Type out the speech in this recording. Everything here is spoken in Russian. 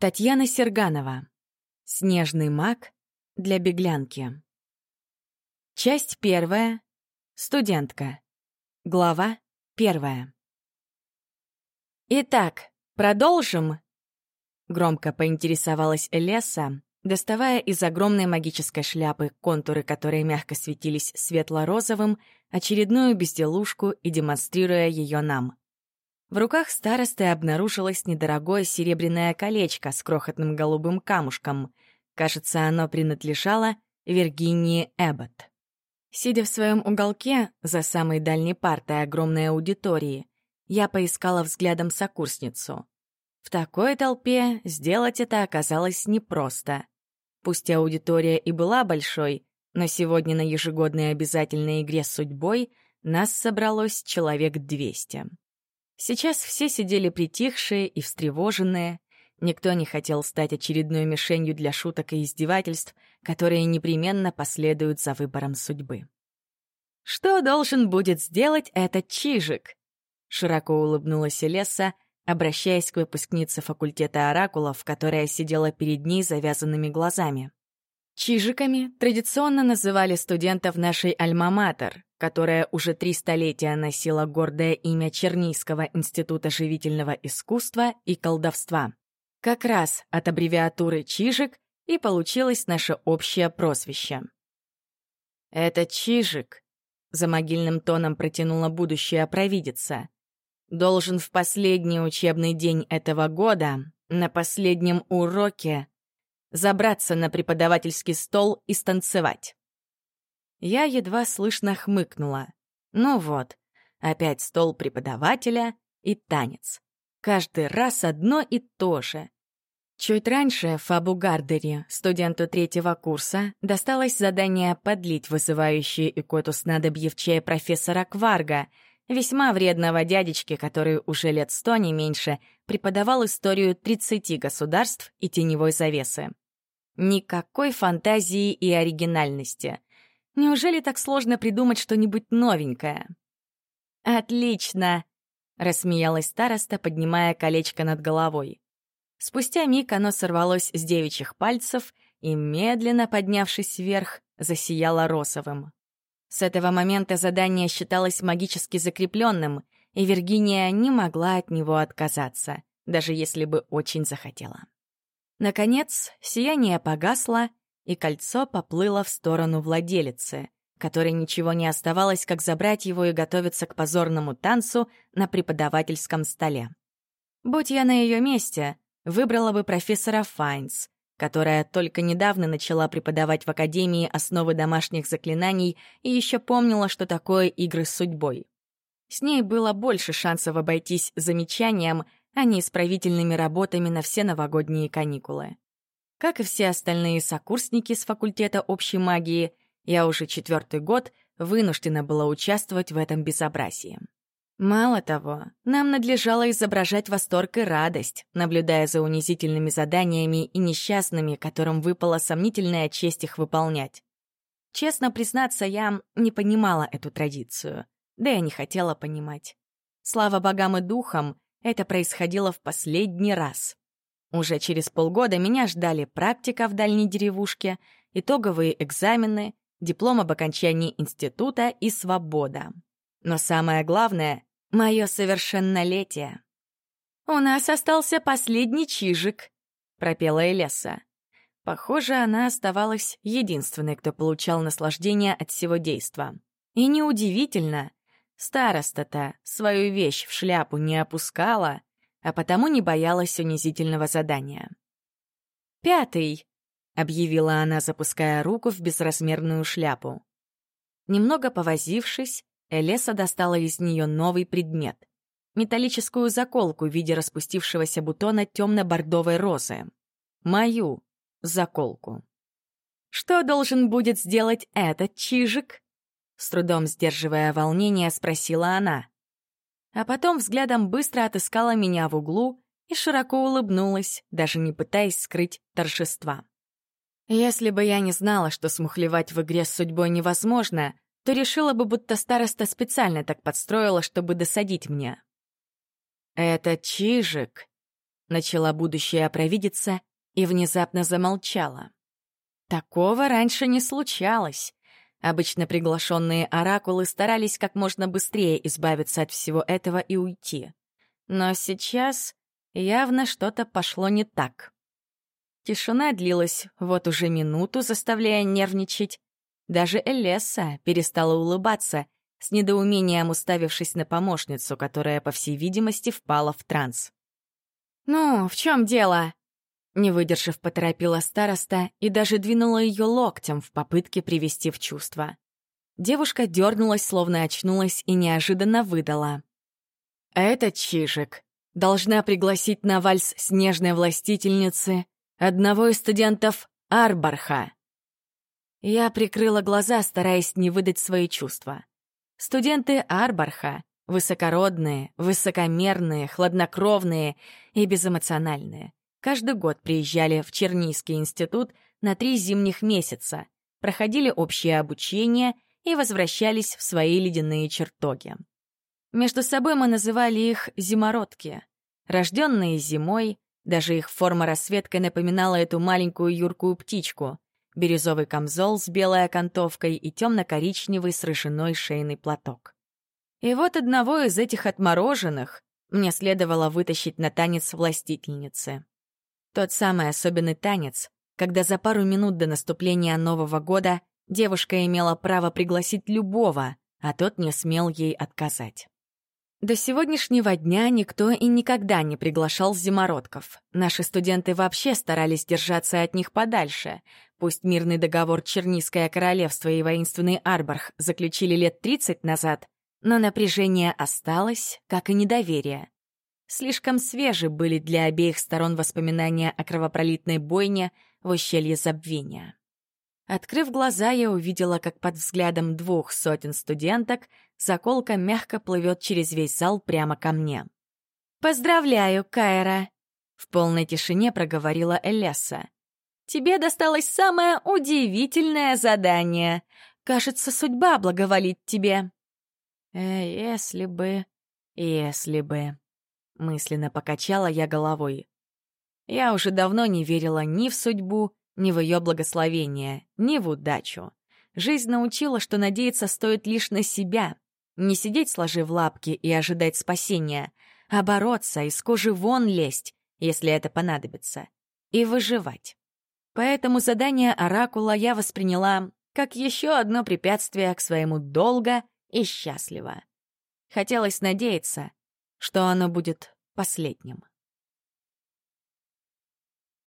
Татьяна Серганова. Снежный маг для беглянки. Часть первая. Студентка. Глава первая. Итак, продолжим? Громко поинтересовалась Элеса, доставая из огромной магической шляпы контуры, которые мягко светились светло-розовым, очередную безделушку и демонстрируя ее нам. В руках старосты обнаружилось недорогое серебряное колечко с крохотным голубым камушком. Кажется, оно принадлежало Виргинии Эббот. Сидя в своем уголке, за самой дальней партой огромной аудитории, я поискала взглядом сокурсницу. В такой толпе сделать это оказалось непросто. Пусть аудитория и была большой, но сегодня на ежегодной обязательной игре с судьбой нас собралось человек 200. Сейчас все сидели притихшие и встревоженные. Никто не хотел стать очередной мишенью для шуток и издевательств, которые непременно последуют за выбором судьбы. «Что должен будет сделать этот чижик?» Широко улыбнулась Леса, обращаясь к выпускнице факультета оракулов, которая сидела перед ней завязанными глазами. Чижиками традиционно называли студентов нашей альма-матер, которая уже три столетия носила гордое имя Чернийского института живительного искусства и колдовства. Как раз от аббревиатуры «Чижик» и получилось наше общее прозвище. «Это Чижик», — за могильным тоном протянула будущая провидица. «Должен в последний учебный день этого года, на последнем уроке, забраться на преподавательский стол и станцевать. Я едва слышно хмыкнула. Ну вот, опять стол преподавателя и танец. Каждый раз одно и то же. Чуть раньше Фабу Гардери, студенту третьего курса, досталось задание подлить вызывающие икоту снадобье в профессора Кварга, весьма вредного дядечки, который уже лет сто, не меньше, преподавал историю 30 государств и теневой завесы. Никакой фантазии и оригинальности. Неужели так сложно придумать что-нибудь новенькое? «Отлично!» — рассмеялась староста, поднимая колечко над головой. Спустя миг оно сорвалось с девичьих пальцев и, медленно поднявшись вверх, засияло росовым. С этого момента задание считалось магически закрепленным, и Виргиния не могла от него отказаться, даже если бы очень захотела. Наконец, сияние погасло, и кольцо поплыло в сторону владелицы, которой ничего не оставалось, как забрать его и готовиться к позорному танцу на преподавательском столе. Будь я на ее месте, выбрала бы профессора Файнс, которая только недавно начала преподавать в Академии основы домашних заклинаний и еще помнила, что такое игры с судьбой. С ней было больше шансов обойтись замечанием, а не исправительными работами на все новогодние каникулы. Как и все остальные сокурсники с факультета общей магии, я уже четвертый год вынуждена была участвовать в этом безобразии. Мало того, нам надлежало изображать восторг и радость, наблюдая за унизительными заданиями и несчастными, которым выпала сомнительная честь их выполнять. Честно признаться, я не понимала эту традицию, да и не хотела понимать. Слава богам и духам, это происходило в последний раз. Уже через полгода меня ждали практика в дальней деревушке, итоговые экзамены, диплом об окончании института и свобода. Но самое главное Мое совершеннолетие. «У нас остался последний чижик», — пропела Элеса. Похоже, она оставалась единственной, кто получал наслаждение от всего действа. И неудивительно. Староста-то свою вещь в шляпу не опускала, а потому не боялась унизительного задания. «Пятый», — объявила она, запуская руку в безразмерную шляпу. Немного повозившись, Элеса достала из нее новый предмет — металлическую заколку в виде распустившегося бутона темно-бордовой розы. Мою заколку. «Что должен будет сделать этот чижик?» С трудом сдерживая волнение, спросила она. А потом взглядом быстро отыскала меня в углу и широко улыбнулась, даже не пытаясь скрыть торжества. Если бы я не знала, что смухлевать в игре с судьбой невозможно, то решила бы, будто староста специально так подстроила, чтобы досадить мне. «Это Чижик», начала будущая провидица и внезапно замолчала. Такого раньше не случалось. Обычно приглашенные оракулы старались как можно быстрее избавиться от всего этого и уйти. Но сейчас явно что-то пошло не так. Тишина длилась вот уже минуту, заставляя нервничать. Даже Элесса перестала улыбаться, с недоумением уставившись на помощницу, которая, по всей видимости, впала в транс. «Ну, в чем дело?» Не выдержав, поторопила староста и даже двинула ее локтем в попытке привести в чувство. Девушка дернулась, словно очнулась, и неожиданно выдала. «Это Чижик. Должна пригласить на вальс снежной властительницы одного из студентов Арбарха». Я прикрыла глаза, стараясь не выдать свои чувства. Студенты Арбарха — высокородные, высокомерные, хладнокровные и безэмоциональные. Каждый год приезжали в Чернийский институт на три зимних месяца, проходили общее обучение и возвращались в свои ледяные чертоги. Между собой мы называли их «зимородки». Рожденные зимой, даже их форма расцветкой напоминала эту маленькую юркую птичку. Бирюзовый камзол с белой окантовкой и темно-коричневый с рыжиной шейный платок. И вот одного из этих отмороженных мне следовало вытащить на танец властительницы. Тот самый особенный танец, когда за пару минут до наступления Нового года девушка имела право пригласить любого, а тот не смел ей отказать. До сегодняшнего дня никто и никогда не приглашал зимородков. Наши студенты вообще старались держаться от них подальше. Пусть мирный договор Чернийское королевство и воинственный Арбарх заключили лет 30 назад, но напряжение осталось, как и недоверие. Слишком свежи были для обеих сторон воспоминания о кровопролитной бойне в ущелье забвения. Открыв глаза, я увидела, как под взглядом двух сотен студенток заколка мягко плывет через весь зал прямо ко мне. «Поздравляю, Кайра!» — в полной тишине проговорила Элесса. «Тебе досталось самое удивительное задание. Кажется, судьба благоволит тебе». «Э, если бы... если бы...» Мысленно покачала я головой. Я уже давно не верила ни в судьбу, ни в ее благословение, ни в удачу. Жизнь научила, что надеяться стоит лишь на себя. Не сидеть сложив лапки и ожидать спасения, а бороться, из кожи вон лезть, если это понадобится, и выживать. Поэтому задание Оракула я восприняла как еще одно препятствие к своему долго и счастливо. Хотелось надеяться, что оно будет последним.